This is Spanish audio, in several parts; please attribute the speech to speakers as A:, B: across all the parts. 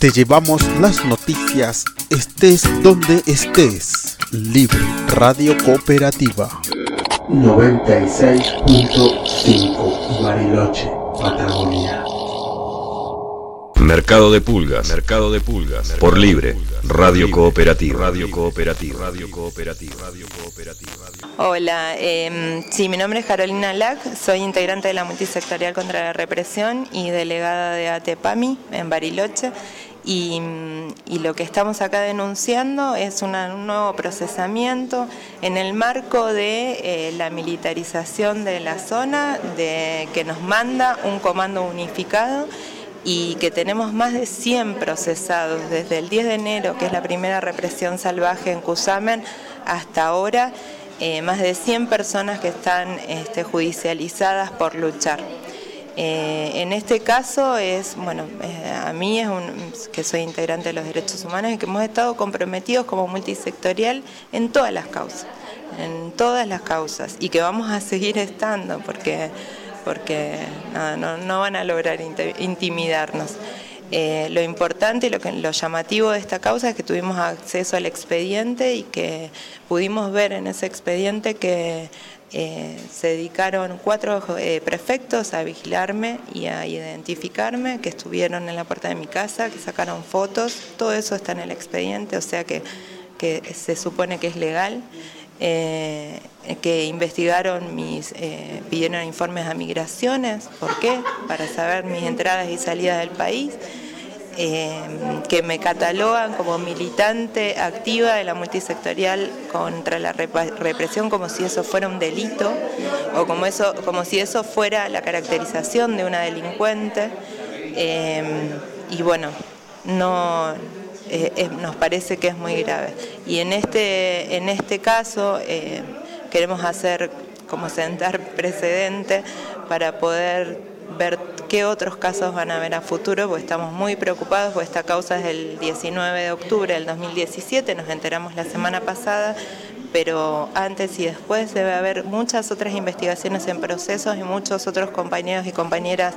A: Te llevamos las noticias, estés donde estés. Libre Radio Cooperativa.
B: 96.5 Bariloche, Patagonia.
C: Mercado de Pulgas, Mercado de Pulgas, por libre, Radio Cooperativa, Radio Cooperativa, Radio Cooperativa, Radio Cooperativa.
D: Hola, eh, sí, mi nombre es Carolina Lac, soy integrante de la Multisectorial contra la Represión y delegada de ATEPAMI en Bariloche. Y, lo que estamos acá denunciando es un nuevo procesamiento en el marco de eh, la militarización de la zona, de, que nos manda un comando unificado y que tenemos más de 100 procesados desde el 10 de enero, que es la primera represión salvaje en Cusamen, hasta ahora, eh, más de 100 personas que están este, judicializadas por luchar. Eh, en este caso es, bueno, eh, a mí es un, que soy integrante de los derechos humanos y que hemos estado comprometidos como multisectorial en todas las causas, en todas las causas y que vamos a seguir estando porque porque no, no, van a lograr intimidarnos. Eh, lo importante y lo, que, lo llamativo de esta causa es que tuvimos acceso al expediente y que pudimos ver en ese expediente que eh, se dedicaron cuatro eh, prefectos a vigilarme y a identificarme, que estuvieron en la puerta de mi casa, que sacaron fotos, todo eso está en el expediente, o sea que, que se supone que es legal. Eh, que investigaron mis, eh, pidieron informes a migraciones, ¿por qué? Para saber mis entradas y salidas del país, eh, que me catalogan como militante activa de la multisectorial contra la represión como si eso fuera un delito o como, eso, como si eso fuera la caracterización de una delincuente. y bueno, no, eh, nos parece que es muy grave. Y en este, en este caso eh, queremos hacer como sentar precedente para poder ver qué otros casos van a haber a futuro, porque estamos muy preocupados, porque esta causa es del 19 de octubre del 2017, nos enteramos la semana pasada, pero antes y después debe haber muchas otras investigaciones en procesos y muchos otros compañeros y compañeras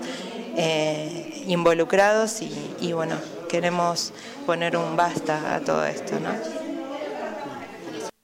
D: eh, involucrados y, y bueno, queremos poner un basta a todo esto, ¿no?